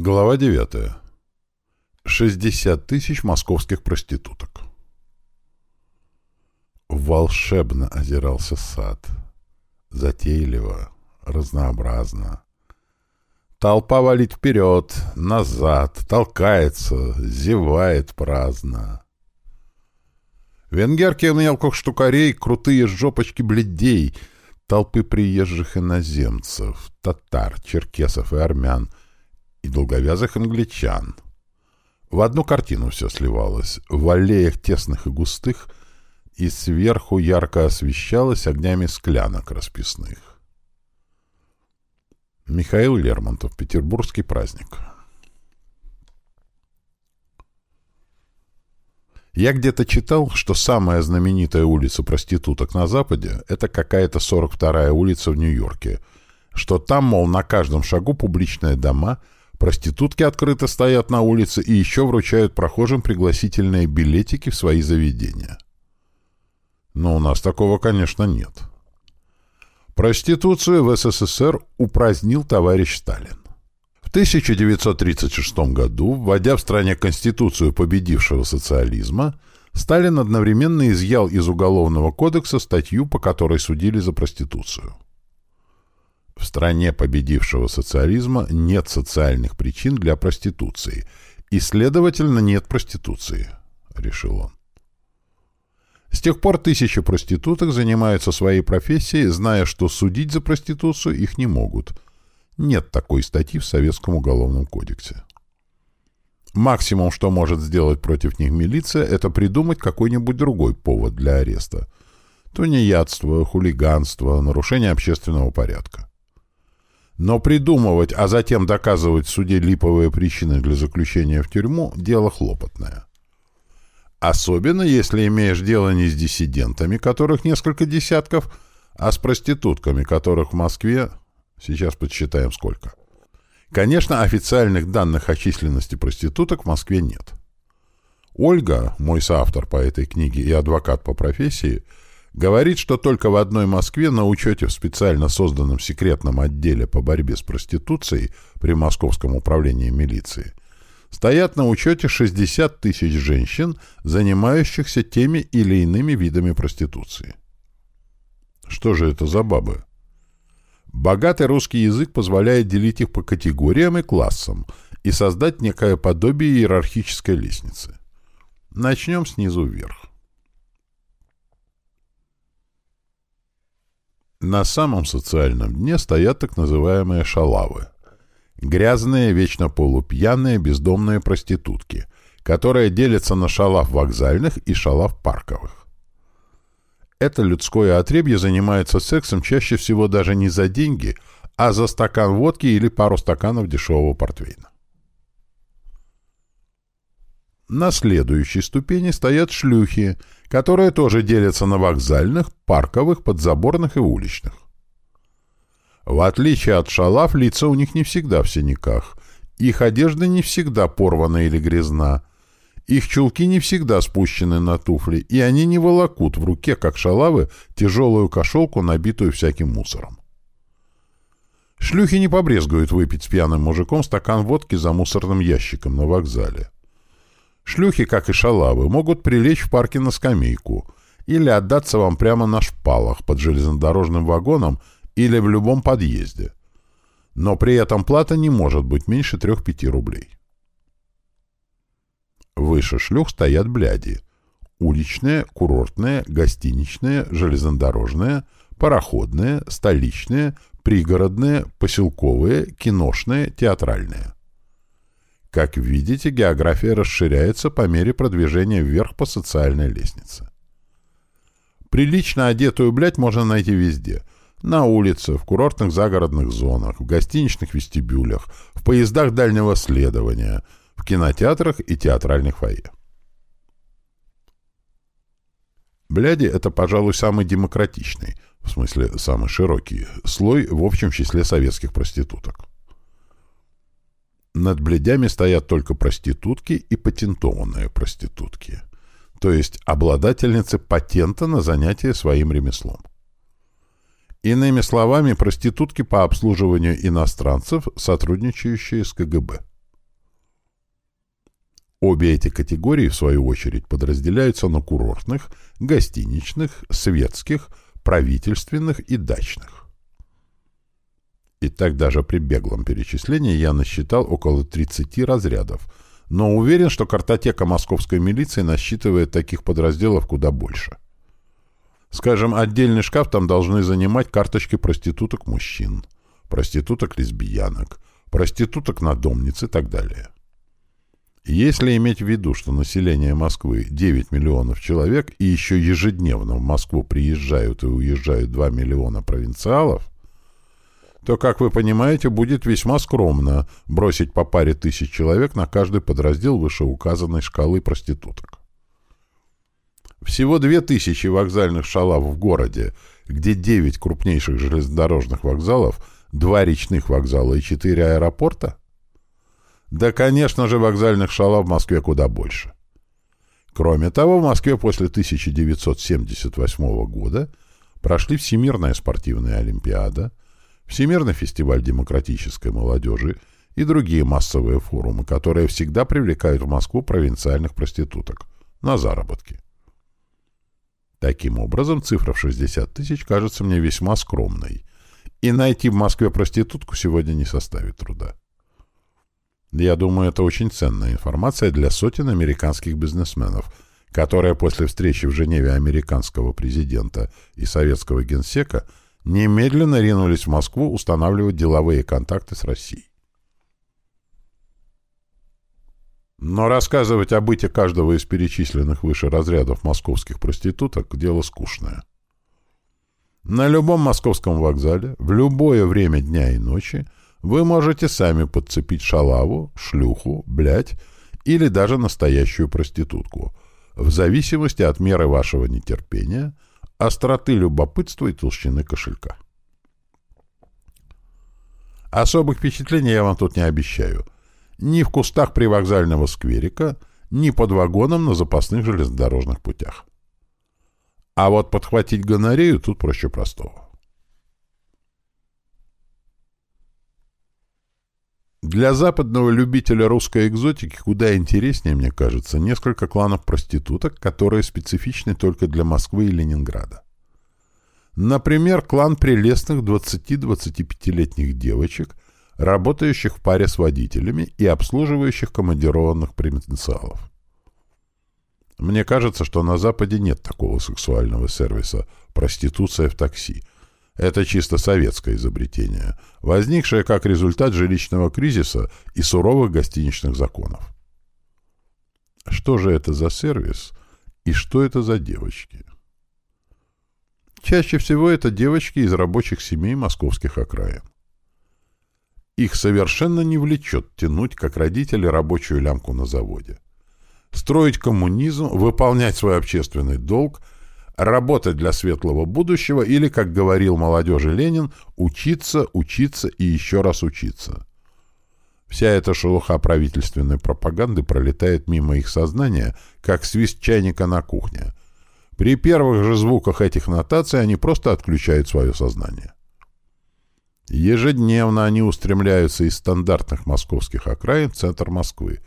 Глава 9. 60 тысяч московских проституток. Волшебно озирался сад. Затейливо, разнообразно. Толпа валит вперед, назад, толкается, зевает праздно. Венгерки мелких штукарей, крутые жопочки бледей, толпы приезжих иноземцев, татар, черкесов и армян — и долговязых англичан. В одну картину все сливалось, в аллеях тесных и густых, и сверху ярко освещалось огнями склянок расписных. Михаил Лермонтов. Петербургский праздник. Я где-то читал, что самая знаменитая улица проституток на Западе — это какая-то 42-я улица в Нью-Йорке, что там, мол, на каждом шагу публичные дома — Проститутки открыто стоят на улице и еще вручают прохожим пригласительные билетики в свои заведения. Но у нас такого, конечно, нет. Проституцию в СССР упразднил товарищ Сталин. В 1936 году, вводя в стране Конституцию победившего социализма, Сталин одновременно изъял из Уголовного кодекса статью, по которой судили за проституцию. В стране победившего социализма нет социальных причин для проституции, и, следовательно, нет проституции, — решил он. С тех пор тысячи проституток занимаются своей профессией, зная, что судить за проституцию их не могут. Нет такой статьи в Советском уголовном кодексе. Максимум, что может сделать против них милиция, это придумать какой-нибудь другой повод для ареста. Тунеядство, хулиганство, нарушение общественного порядка. Но придумывать, а затем доказывать в суде липовые причины для заключения в тюрьму – дело хлопотное. Особенно, если имеешь дело не с диссидентами, которых несколько десятков, а с проститутками, которых в Москве... Сейчас подсчитаем сколько. Конечно, официальных данных о численности проституток в Москве нет. Ольга, мой соавтор по этой книге и адвокат по профессии – Говорит, что только в одной Москве на учете в специально созданном секретном отделе по борьбе с проституцией при Московском управлении милиции стоят на учете 60 тысяч женщин, занимающихся теми или иными видами проституции. Что же это за бабы? Богатый русский язык позволяет делить их по категориям и классам и создать некое подобие иерархической лестницы. Начнем снизу вверх. На самом социальном дне стоят так называемые шалавы. Грязные, вечно полупьяные, бездомные проститутки, которые делятся на шалав вокзальных и шалав парковых. Это людское отребье занимается сексом чаще всего даже не за деньги, а за стакан водки или пару стаканов дешевого портвейна. На следующей ступени стоят шлюхи, которые тоже делятся на вокзальных, парковых, подзаборных и уличных. В отличие от шалав, лица у них не всегда в синяках. Их одежда не всегда порвана или грязна. Их чулки не всегда спущены на туфли, и они не волокут в руке, как шалавы, тяжелую кошелку, набитую всяким мусором. Шлюхи не побрезгуют выпить с пьяным мужиком стакан водки за мусорным ящиком на вокзале. Шлюхи, как и шалавы, могут прилечь в парке на скамейку или отдаться вам прямо на шпалах под железнодорожным вагоном или в любом подъезде. Но при этом плата не может быть меньше 3-5 рублей. Выше шлюх стоят бляди. Уличные, курортные, гостиничные, железнодорожные, пароходные, столичные, пригородные, поселковые, киношные, театральные. Как видите, география расширяется по мере продвижения вверх по социальной лестнице. Прилично одетую блядь можно найти везде. На улице, в курортных загородных зонах, в гостиничных вестибюлях, в поездах дальнего следования, в кинотеатрах и театральных фойе. Бляди — это, пожалуй, самый демократичный, в смысле самый широкий, слой в общем числе советских проституток. Над бледями стоят только проститутки и патентованные проститутки, то есть обладательницы патента на занятие своим ремеслом. Иными словами, проститутки по обслуживанию иностранцев, сотрудничающие с КГБ. Обе эти категории, в свою очередь, подразделяются на курортных, гостиничных, светских, правительственных и дачных. И так даже при беглом перечислении я насчитал около 30 разрядов, но уверен, что картотека московской милиции насчитывает таких подразделов куда больше. Скажем, отдельный шкаф там должны занимать карточки проституток мужчин, проституток лесбиянок, проституток надомниц и так далее. Если иметь в виду, что население Москвы 9 миллионов человек и еще ежедневно в Москву приезжают и уезжают 2 миллиона провинциалов, то, как вы понимаете, будет весьма скромно бросить по паре тысяч человек на каждый подраздел вышеуказанной шкалы проституток. Всего две тысячи вокзальных шалав в городе, где 9 крупнейших железнодорожных вокзалов, два речных вокзала и четыре аэропорта? Да, конечно же, вокзальных шалав в Москве куда больше. Кроме того, в Москве после 1978 года прошли Всемирная спортивная олимпиада, Всемирный фестиваль демократической молодежи и другие массовые форумы, которые всегда привлекают в Москву провинциальных проституток на заработки. Таким образом, цифра в 60 тысяч кажется мне весьма скромной, и найти в Москве проститутку сегодня не составит труда. Я думаю, это очень ценная информация для сотен американских бизнесменов, которые после встречи в Женеве американского президента и советского генсека немедленно ринулись в Москву устанавливать деловые контакты с Россией. Но рассказывать о быте каждого из перечисленных выше разрядов московских проституток – дело скучное. На любом московском вокзале, в любое время дня и ночи вы можете сами подцепить шалаву, шлюху, блядь или даже настоящую проститутку, в зависимости от меры вашего нетерпения, остроты любопытства и толщины кошелька. Особых впечатлений я вам тут не обещаю – ни в кустах привокзального скверика, ни под вагоном на запасных железнодорожных путях. А вот подхватить гонорею тут проще простого. Для западного любителя русской экзотики куда интереснее, мне кажется, несколько кланов проституток, которые специфичны только для Москвы и Ленинграда. Например, клан прелестных 20-25-летних девочек – работающих в паре с водителями и обслуживающих командированных провинциалов. Мне кажется, что на Западе нет такого сексуального сервиса «проституция в такси». Это чисто советское изобретение, возникшее как результат жилищного кризиса и суровых гостиничных законов. Что же это за сервис и что это за девочки? Чаще всего это девочки из рабочих семей московских окраин. Их совершенно не влечет тянуть, как родители, рабочую лямку на заводе. Строить коммунизм, выполнять свой общественный долг, работать для светлого будущего или, как говорил молодежи Ленин, учиться, учиться и еще раз учиться. Вся эта шелуха правительственной пропаганды пролетает мимо их сознания, как свист чайника на кухне. При первых же звуках этих нотаций они просто отключают свое сознание. Ежедневно они устремляются из стандартных московских окраин в центр Москвы,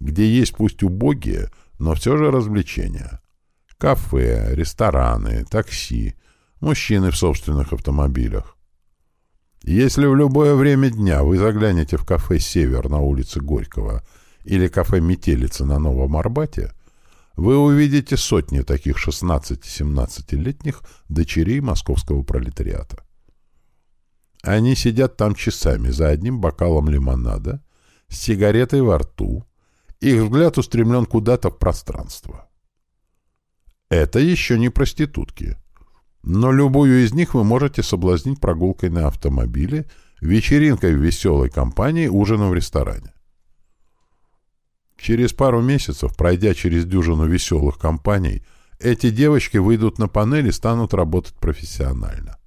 где есть пусть убогие, но все же развлечения. Кафе, рестораны, такси, мужчины в собственных автомобилях. Если в любое время дня вы заглянете в кафе «Север» на улице Горького или кафе «Метелица» на Новом Арбате, вы увидите сотни таких 16-17-летних дочерей московского пролетариата. Они сидят там часами за одним бокалом лимонада, с сигаретой во рту, их взгляд устремлен куда-то в пространство. Это еще не проститутки. Но любую из них вы можете соблазнить прогулкой на автомобиле, вечеринкой в веселой компании, ужином в ресторане. Через пару месяцев, пройдя через дюжину веселых компаний, эти девочки выйдут на панель и станут работать профессионально.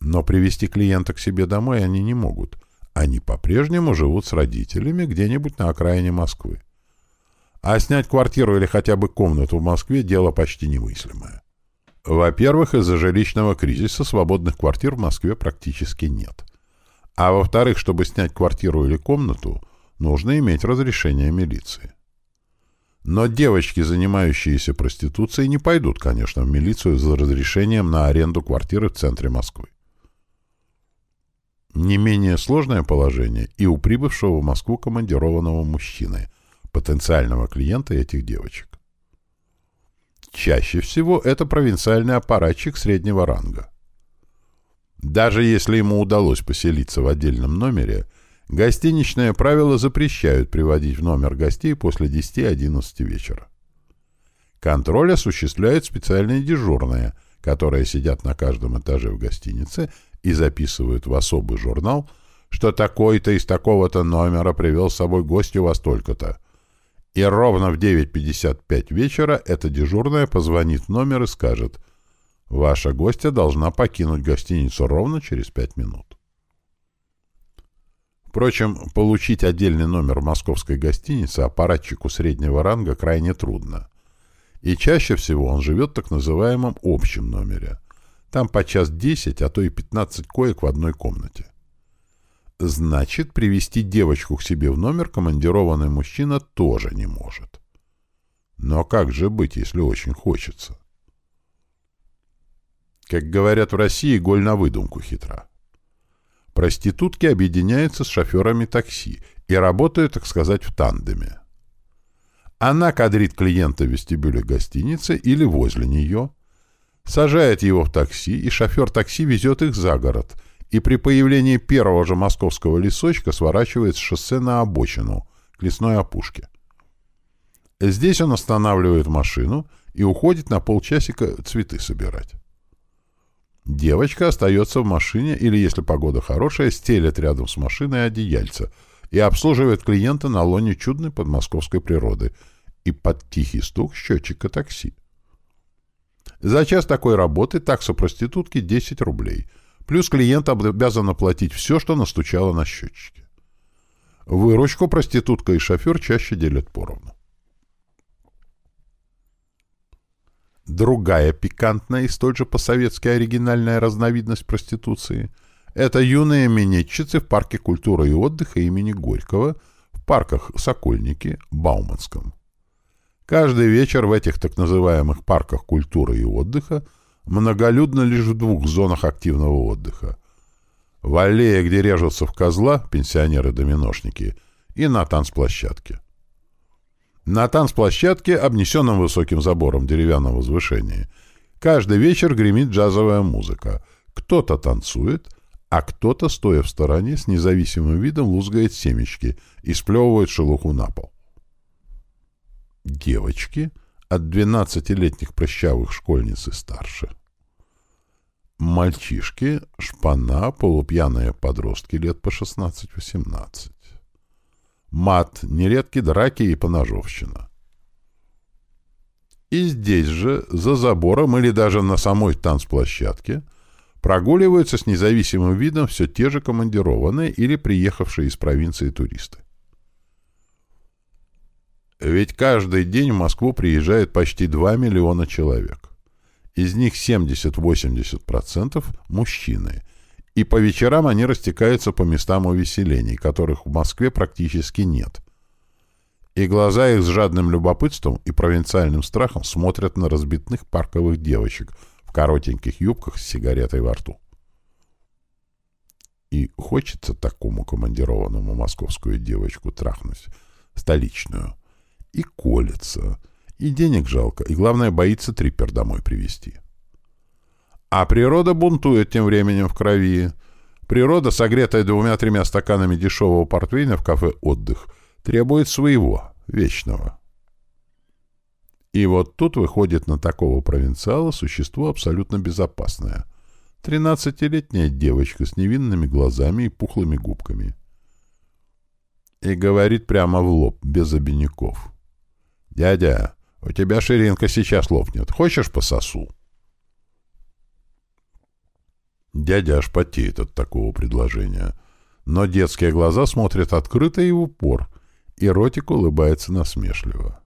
Но привести клиента к себе домой они не могут. Они по-прежнему живут с родителями где-нибудь на окраине Москвы. А снять квартиру или хотя бы комнату в Москве – дело почти немыслимое. Во-первых, из-за жилищного кризиса свободных квартир в Москве практически нет. А во-вторых, чтобы снять квартиру или комнату, нужно иметь разрешение милиции. Но девочки, занимающиеся проституцией, не пойдут, конечно, в милицию за разрешением на аренду квартиры в центре Москвы. Не менее сложное положение и у прибывшего в Москву командированного мужчины, потенциального клиента этих девочек. Чаще всего это провинциальный аппаратчик среднего ранга. Даже если ему удалось поселиться в отдельном номере, гостиничные правила запрещают приводить в номер гостей после 10-11 вечера. Контроль осуществляют специальные дежурные, которые сидят на каждом этаже в гостинице и записывают в особый журнал, что такой-то из такого-то номера привел с собой гостю во столько-то. И ровно в 9.55 вечера эта дежурная позвонит в номер и скажет – Ваша гостья должна покинуть гостиницу ровно через пять минут. Впрочем, получить отдельный номер в московской гостинице аппаратчику среднего ранга крайне трудно. И чаще всего он живет в так называемом общем номере. Там по час 10, а то и 15 коек в одной комнате. Значит, привести девочку к себе в номер командированный мужчина тоже не может. Но как же быть, если очень хочется? Как говорят в России, голь на выдумку хитра. Проститутки объединяются с шоферами такси и работают, так сказать, в тандеме. Она кадрит клиента в вестибюле гостиницы или возле нее, сажает его в такси, и шофер такси везет их за город, и при появлении первого же московского лесочка сворачивает с шоссе на обочину, к лесной опушке. Здесь он останавливает машину и уходит на полчасика цветы собирать. Девочка остается в машине или, если погода хорошая, стелет рядом с машиной одеяльце и обслуживает клиента на лоне чудной подмосковской природы и под тихий стук счетчика такси. За час такой работы такса проститутки 10 рублей, плюс клиент обязан оплатить все, что настучало на счетчике. Выручку проститутка и шофер чаще делят поровну. Другая пикантная и столь же по-советски оригинальная разновидность проституции – это юные минетчицы в парке культуры и отдыха имени Горького, в парках Сокольники, Бауманском. Каждый вечер в этих так называемых парках культуры и отдыха многолюдно лишь в двух зонах активного отдыха. В аллее, где режутся в козла пенсионеры-доминошники, и на танцплощадке. На танцплощадке, обнесенном высоким забором деревянного возвышения, каждый вечер гремит джазовая музыка. Кто-то танцует, а кто-то, стоя в стороне, с независимым видом лузгает семечки и сплевывает шелуху на пол. Девочки от 12-летних прыщавых школьниц и старше. Мальчишки, шпана, полупьяные подростки лет по 16-18 мат, нередки драки и поножовщина. И здесь же, за забором или даже на самой танцплощадке, прогуливаются с независимым видом все те же командированные или приехавшие из провинции туристы. Ведь каждый день в Москву приезжает почти 2 миллиона человек. Из них 70-80% – мужчины – и по вечерам они растекаются по местам увеселений, которых в Москве практически нет. И глаза их с жадным любопытством и провинциальным страхом смотрят на разбитных парковых девочек в коротеньких юбках с сигаретой во рту. И хочется такому командированному московскую девочку трахнуть, столичную. И колется, и денег жалко, и, главное, боится трипер домой привезти. А природа бунтует тем временем в крови. Природа, согретая двумя-тремя стаканами дешевого портвейна в кафе «Отдых», требует своего, вечного. И вот тут выходит на такого провинциала существо абсолютно безопасное. Тринадцатилетняя девочка с невинными глазами и пухлыми губками. И говорит прямо в лоб, без обиняков. «Дядя, у тебя ширинка сейчас лопнет. Хочешь пососу?» Дядя аж потеет от такого предложения. Но детские глаза смотрят открыто и в упор, и ротик улыбается насмешливо.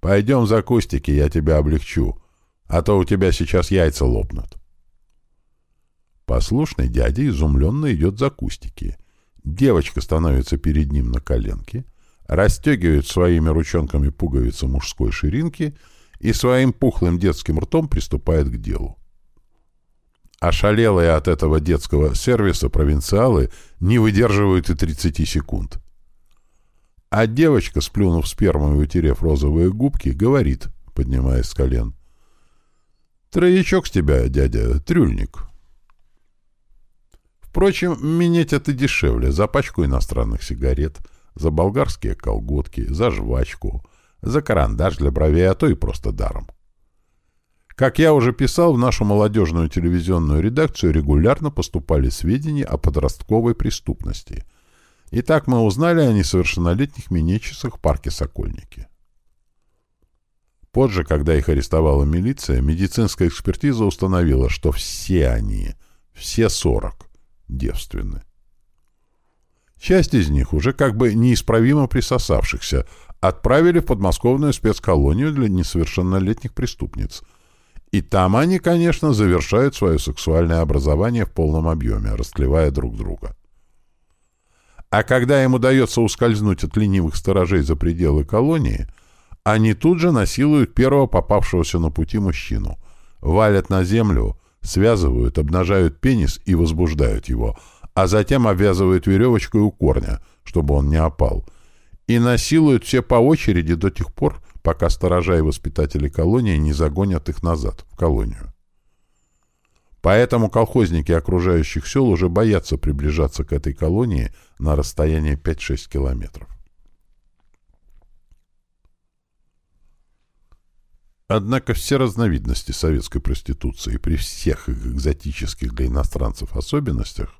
«Пойдем за кустики, я тебя облегчу, а то у тебя сейчас яйца лопнут». Послушный дядя изумленно идет за кустики, Девочка становится перед ним на коленке, расстегивает своими ручонками пуговицы мужской ширинки и своим пухлым детским ртом приступает к делу. Ошалелые от этого детского сервиса провинциалы не выдерживают и 30 секунд. А девочка, сплюнув сперму и утерев розовые губки, говорит, поднимаясь с колен. «Троечок с тебя, дядя, трюльник». Впрочем, менять это дешевле за пачку иностранных сигарет, за болгарские колготки, за жвачку, за карандаш для бровей, а то и просто даром. Как я уже писал, в нашу молодежную телевизионную редакцию регулярно поступали сведения о подростковой преступности. И так мы узнали о несовершеннолетних минетчицах в парке Сокольники. Позже, когда их арестовала милиция, медицинская экспертиза установила, что все они, все сорок, девственны. Часть из них, уже как бы неисправимо присосавшихся, отправили в подмосковную спецколонию для несовершеннолетних преступниц. И там они, конечно, завершают свое сексуальное образование в полном объеме, растлевая друг друга. А когда им удается ускользнуть от ленивых сторожей за пределы колонии, они тут же насилуют первого попавшегося на пути мужчину, валят на землю, связывают, обнажают пенис и возбуждают его, а затем обвязывают веревочкой у корня, чтобы он не опал, и насилуют все по очереди до тех пор, пока сторожа и воспитатели колонии не загонят их назад, в колонию. Поэтому колхозники окружающих сел уже боятся приближаться к этой колонии на расстояние 5-6 километров. Однако все разновидности советской проституции при всех их экзотических для иностранцев особенностях,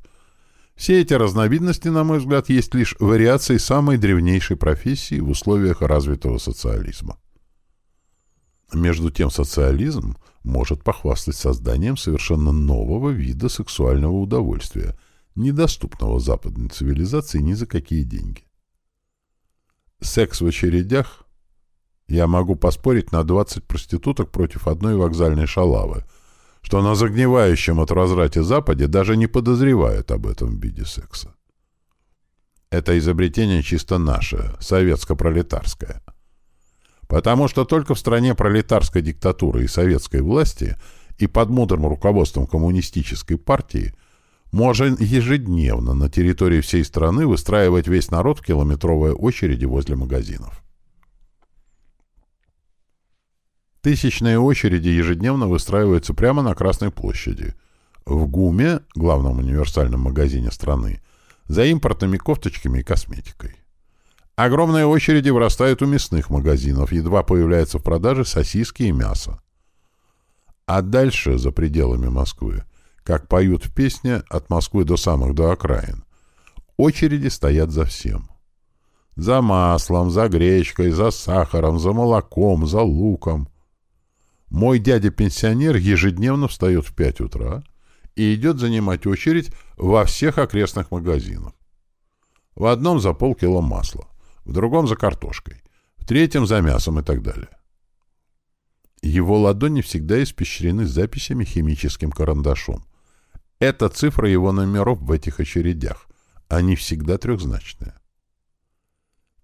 все эти разновидности, на мой взгляд, есть лишь вариации самой древнейшей профессии в условиях развитого социализма. Между тем социализм может похвастать созданием совершенно нового вида сексуального удовольствия, недоступного западной цивилизации ни за какие деньги. Секс в очередях я могу поспорить на 20 проституток против одной вокзальной шалавы, что на загнивающем от разврате Западе даже не подозревают об этом виде секса. Это изобретение чисто наше, советско-пролетарское. Потому что только в стране пролетарской диктатуры и советской власти и под мудрым руководством коммунистической партии можно ежедневно на территории всей страны выстраивать весь народ в километровые очереди возле магазинов. Тысячные очереди ежедневно выстраиваются прямо на Красной площади. В ГУМе, главном универсальном магазине страны, за импортными кофточками и косметикой. Огромные очереди вырастают у мясных магазинов, едва появляются в продаже сосиски и мясо. А дальше, за пределами Москвы, как поют в песне «От Москвы до самых до окраин», очереди стоят за всем. За маслом, за гречкой, за сахаром, за молоком, за луком. Мой дядя-пенсионер ежедневно встает в 5 утра и идет занимать очередь во всех окрестных магазинах. В одном за полкило масла, в другом за картошкой, в третьем за мясом и так далее. Его ладони всегда испещрены записями химическим карандашом. Это цифра его номеров в этих очередях. Они всегда трехзначные.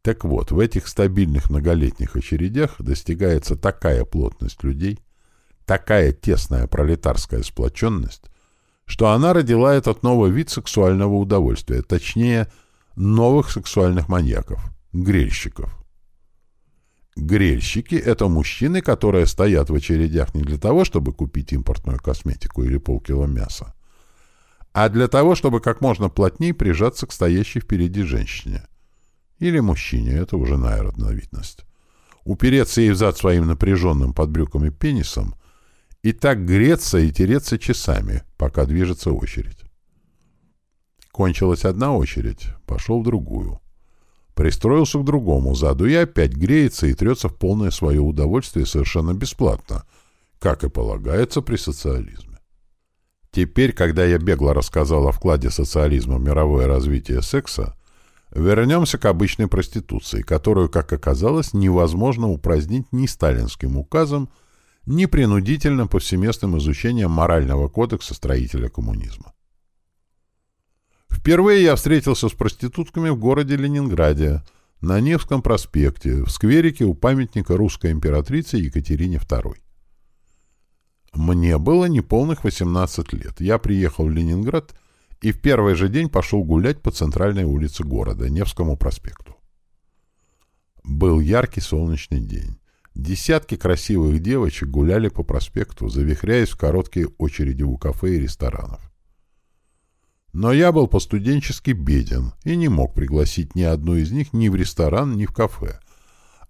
Так вот, в этих стабильных многолетних очередях достигается такая плотность людей, такая тесная пролетарская сплоченность, что она родила этот новый вид сексуального удовольствия, точнее, новых сексуальных маньяков — грельщиков. Грельщики — это мужчины, которые стоят в очередях не для того, чтобы купить импортную косметику или полкило мяса, а для того, чтобы как можно плотнее прижаться к стоящей впереди женщине — или мужчине, это уже наиродновидность. Упереться ей взад своим напряженным под брюками пенисом и так греться и тереться часами, пока движется очередь. Кончилась одна очередь, пошел в другую. Пристроился к другому заду и опять греется и трется в полное свое удовольствие совершенно бесплатно, как и полагается при социализме. Теперь, когда я бегло рассказал о вкладе социализма в мировое развитие секса, Вернемся к обычной проституции, которую, как оказалось, невозможно упразднить ни сталинским указом, ни принудительным повсеместным изучением морального кодекса строителя коммунизма. Впервые я встретился с проститутками в городе Ленинграде, на Невском проспекте, в скверике у памятника русской императрице Екатерине II. Мне было неполных 18 лет. Я приехал в Ленинград и в первый же день пошел гулять по центральной улице города, Невскому проспекту. Был яркий солнечный день. Десятки красивых девочек гуляли по проспекту, завихряясь в короткие очереди у кафе и ресторанов. Но я был постуденчески беден и не мог пригласить ни одну из них ни в ресторан, ни в кафе.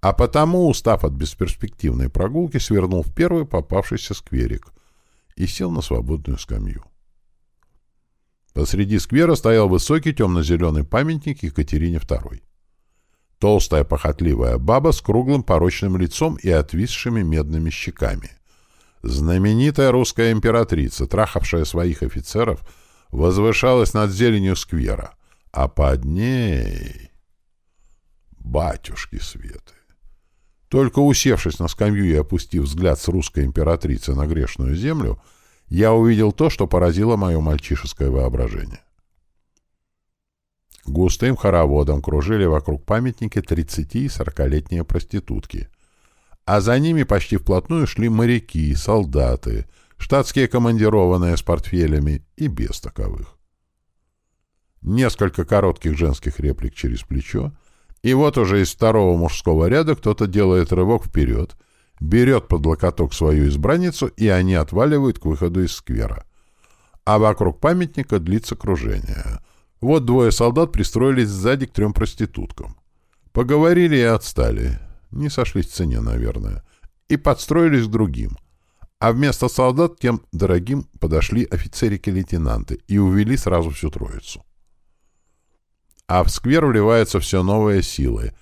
А потому, устав от бесперспективной прогулки, свернул в первый попавшийся скверик и сел на свободную скамью. Посреди сквера стоял высокий темно-зеленый памятник Екатерине II. Толстая похотливая баба с круглым порочным лицом и отвисшими медными щеками. Знаменитая русская императрица, трахавшая своих офицеров, возвышалась над зеленью сквера, а под ней... Батюшки Светы! Только усевшись на скамью и опустив взгляд с русской императрицы на грешную землю, я увидел то, что поразило мое мальчишеское воображение. Густым хороводом кружили вокруг памятника 30- и 40-летние проститутки. А за ними почти вплотную шли моряки, солдаты, штатские командированные с портфелями и без таковых. Несколько коротких женских реплик через плечо, и вот уже из второго мужского ряда кто-то делает рывок вперед, берет под локоток свою избранницу, и они отваливают к выходу из сквера. А вокруг памятника длится кружение — вот двое солдат пристроились сзади к трем проституткам. Поговорили и отстали. Не сошлись в цене, наверное. И подстроились к другим. А вместо солдат тем дорогим подошли офицерики-лейтенанты и увели сразу всю троицу. А в сквер вливаются все новые силы.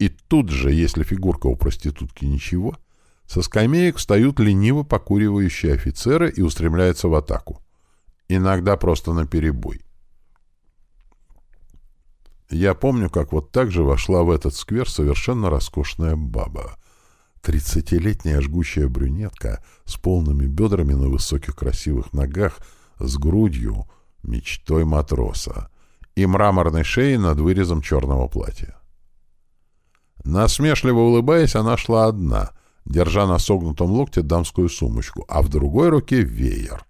И тут же, если фигурка у проститутки ничего, со скамеек встают лениво покуривающие офицеры и устремляются в атаку. Иногда просто на перебой. Я помню, как вот так же вошла в этот сквер совершенно роскошная баба. Тридцатилетняя жгучая брюнетка с полными бедрами на высоких красивых ногах, с грудью, мечтой матроса, и мраморной шеей над вырезом черного платья. Насмешливо улыбаясь, она шла одна, держа на согнутом локте дамскую сумочку, а в другой руке веер.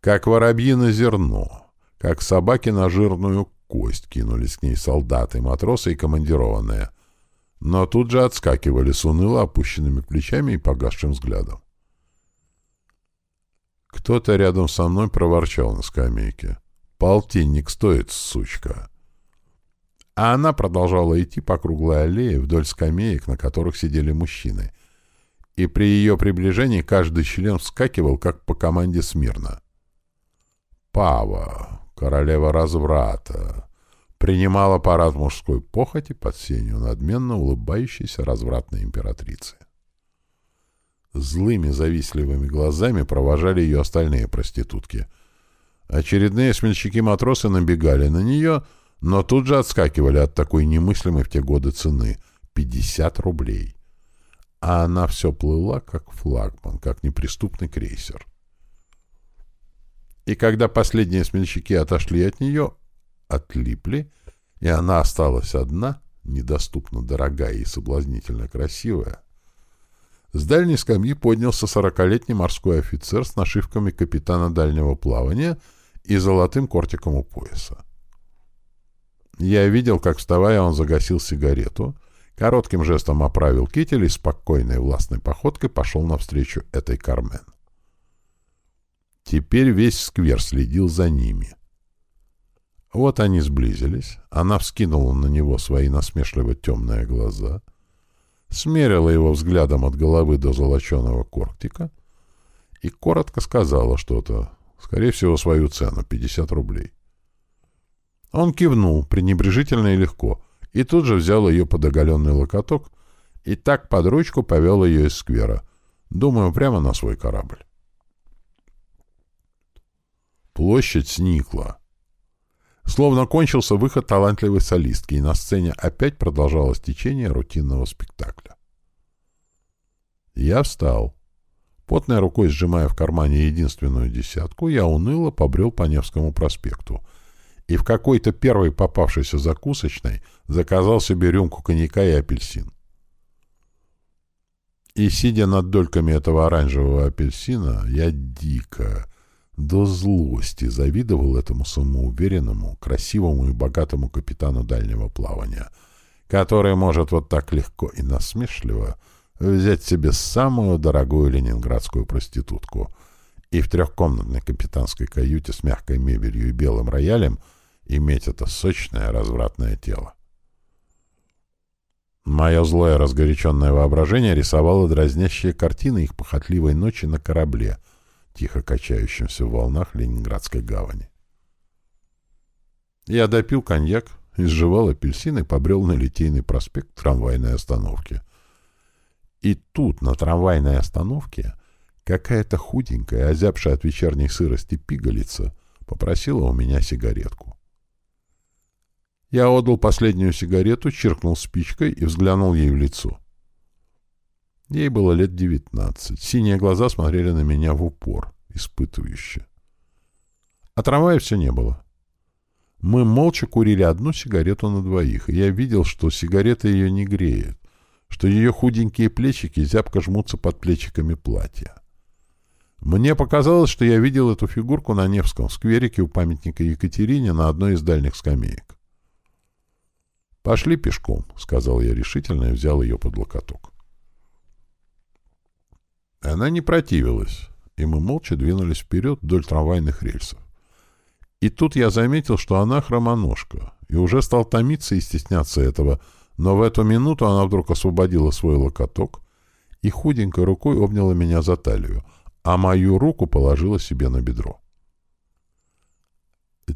Как воробьи на зерно, как собаки на жирную кость кинулись к ней солдаты, матросы и командированные. Но тут же отскакивали с уныло опущенными плечами и погасшим взглядом. Кто-то рядом со мной проворчал на скамейке. «Полтинник стоит, сучка!» А она продолжала идти по круглой аллее вдоль скамеек, на которых сидели мужчины. И при ее приближении каждый член вскакивал, как по команде смирно. «Пава! королева разврата, принимала парад мужской похоти под сенью надменно улыбающейся развратной императрицы. Злыми завистливыми глазами провожали ее остальные проститутки. Очередные смельчаки-матросы набегали на нее, но тут же отскакивали от такой немыслимой в те годы цены — 50 рублей. А она все плыла, как флагман, как неприступный крейсер. И когда последние смельчаки отошли от нее, отлипли, и она осталась одна, недоступно дорогая и соблазнительно красивая, с дальней скамьи поднялся сорокалетний морской офицер с нашивками капитана дальнего плавания и золотым кортиком у пояса. Я видел, как, вставая, он загасил сигарету, коротким жестом оправил китель и спокойной властной походкой пошел навстречу этой Кармен. Теперь весь сквер следил за ними. Вот они сблизились, она вскинула на него свои насмешливо темные глаза, смерила его взглядом от головы до золоченого кортика и коротко сказала что-то, скорее всего, свою цену — 50 рублей. Он кивнул, пренебрежительно и легко, и тут же взял ее под оголенный локоток и так под ручку повел ее из сквера, думаю, прямо на свой корабль. Площадь сникла. Словно кончился выход талантливой солистки, и на сцене опять продолжалось течение рутинного спектакля. Я встал. Потной рукой сжимая в кармане единственную десятку, я уныло побрел по Невскому проспекту, и в какой-то первой попавшейся закусочной заказал себе рюмку коньяка и апельсин. И, сидя над дольками этого оранжевого апельсина, я дико, до злости завидовал этому самоуверенному, красивому и богатому капитану дальнего плавания, который может вот так легко и насмешливо взять себе самую дорогую ленинградскую проститутку и в трехкомнатной капитанской каюте с мягкой мебелью и белым роялем иметь это сочное развратное тело. Мое злое разгоряченное воображение рисовало дразнящие картины их похотливой ночи на корабле, тихо качающемся в волнах Ленинградской гавани. Я допил коньяк, изживал апельсин и побрел на Литейный проспект трамвайной остановки. И тут, на трамвайной остановке, какая-то худенькая, озябшая от вечерней сырости пигалица попросила у меня сигаретку. Я отдал последнюю сигарету, чиркнул спичкой и взглянул ей в лицо. Ей было лет девятнадцать. Синие глаза смотрели на меня в упор, испытывающе. А трамвая все не было. Мы молча курили одну сигарету на двоих, и я видел, что сигарета ее не греет, что ее худенькие плечики зябко жмутся под плечиками платья. Мне показалось, что я видел эту фигурку на Невском скверике у памятника Екатерине на одной из дальних скамеек. «Пошли пешком», — сказал я решительно и взял ее под локоток. Она не противилась, и мы молча двинулись вперед вдоль трамвайных рельсов. И тут я заметил, что она хромоножка, и уже стал томиться и стесняться этого, но в эту минуту она вдруг освободила свой локоток и худенькой рукой обняла меня за талию, а мою руку положила себе на бедро.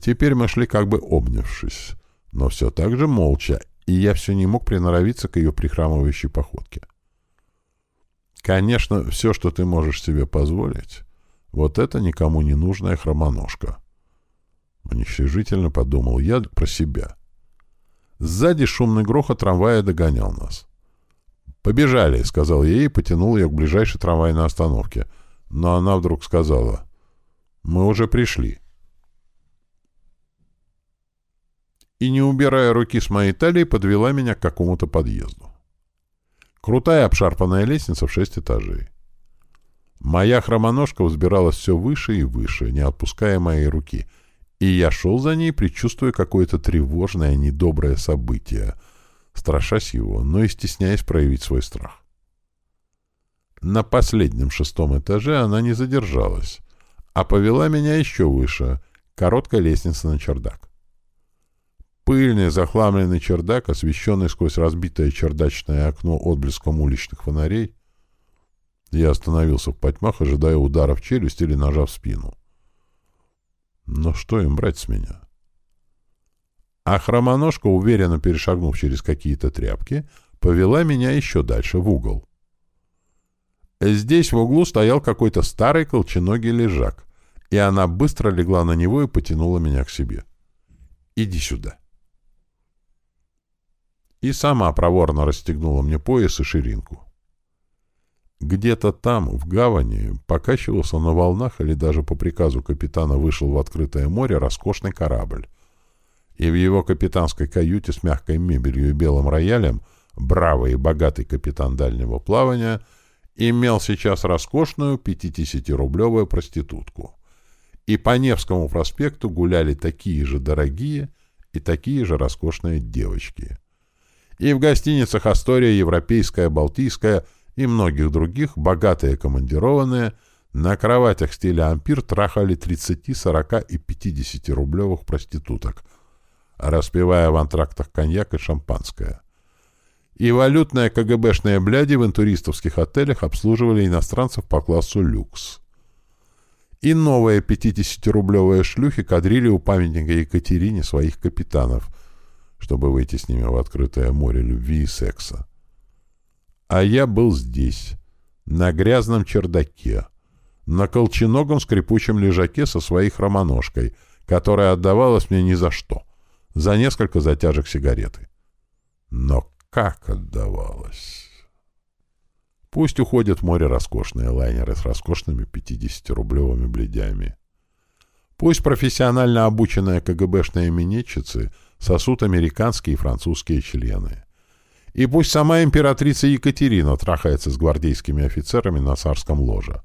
Теперь мы шли как бы обнявшись, но все так же молча, и я все не мог приноровиться к ее прихрамывающей походке. Конечно, все, что ты можешь себе позволить, вот это никому не нужная хромоножка. Уничтожительно подумал я про себя. Сзади шумный грохот трамвая догонял нас. «Побежали», — сказал я ей и потянул ее к ближайшей трамвайной остановке. Но она вдруг сказала, «Мы уже пришли». И, не убирая руки с моей талии, подвела меня к какому-то подъезду. Крутая обшарпанная лестница в шесть этажей. Моя хромоножка взбиралась все выше и выше, не отпуская моей руки, и я шел за ней, предчувствуя какое-то тревожное, недоброе событие, страшась его, но и стесняясь проявить свой страх. На последнем шестом этаже она не задержалась, а повела меня еще выше, короткая лестница на чердак. Пыльный, захламленный чердак, освещенный сквозь разбитое чердачное окно отблеском уличных фонарей. Я остановился в потьмах, ожидая удара в челюсть или ножа в спину. Но что им брать с меня? А хромоножка, уверенно перешагнув через какие-то тряпки, повела меня еще дальше, в угол. Здесь в углу стоял какой-то старый колченогий лежак, и она быстро легла на него и потянула меня к себе. «Иди сюда» и сама проворно расстегнула мне пояс и ширинку. Где-то там, в гавани, покачивался на волнах или даже по приказу капитана вышел в открытое море роскошный корабль. И в его капитанской каюте с мягкой мебелью и белым роялем бравый и богатый капитан дальнего плавания имел сейчас роскошную 50-рублевую проститутку. И по Невскому проспекту гуляли такие же дорогие и такие же роскошные девочки — и в гостиницах «Астория», «Европейская», «Балтийская» и многих других богатые командированные на кроватях стиля ампир трахали 30, 40 и 50 рублевых проституток, распивая в антрактах коньяк и шампанское. И валютные КГБшные бляди в интуристовских отелях обслуживали иностранцев по классу люкс. И новые 50-рублевые шлюхи кадрили у памятника Екатерине своих капитанов – чтобы выйти с ними в открытое море любви и секса. А я был здесь, на грязном чердаке, на колченогом скрипучем лежаке со своей хромоножкой, которая отдавалась мне ни за что, за несколько затяжек сигареты. Но как отдавалась? Пусть уходят в море роскошные лайнеры с роскошными 50-рублевыми бледями. Пусть профессионально обученные КГБшные минетчицы сосут американские и французские члены. И пусть сама императрица Екатерина трахается с гвардейскими офицерами на царском ложе.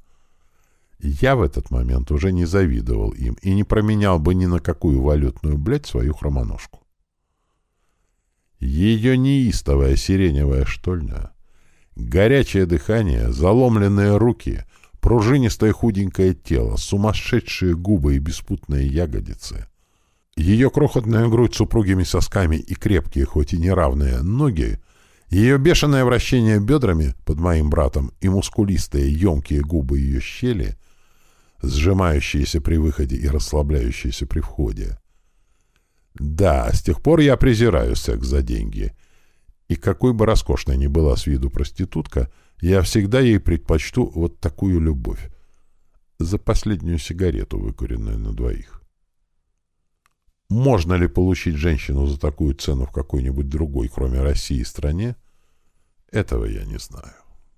Я в этот момент уже не завидовал им и не променял бы ни на какую валютную, блядь, свою хромоножку. Ее неистовая сиреневая штольня, горячее дыхание, заломленные руки, пружинистое худенькое тело, сумасшедшие губы и беспутные ягодицы. Ее крохотная грудь с упругими сосками и крепкие, хоть и неравные, ноги, ее бешеное вращение бедрами под моим братом и мускулистые, емкие губы ее щели, сжимающиеся при выходе и расслабляющиеся при входе. Да, с тех пор я презираю секс за деньги. И какой бы роскошной ни была с виду проститутка, я всегда ей предпочту вот такую любовь. За последнюю сигарету, выкуренную на двоих. Можно ли получить женщину за такую цену в какой-нибудь другой, кроме России, стране? Этого я не знаю.